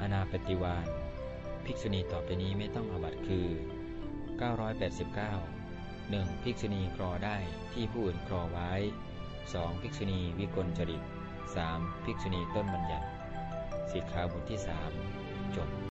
อนาปฏิวานภิกษุณีต่อไปนี้ไม่ต้องอบัตคือ 989 1. ภิกษุณีครอได้ที่ผู้อื่นครอไว้ 2. ภิกษุณีวิกลจริต 3. ภิกษุณีต้นบัญญัติสิกขาบทที่3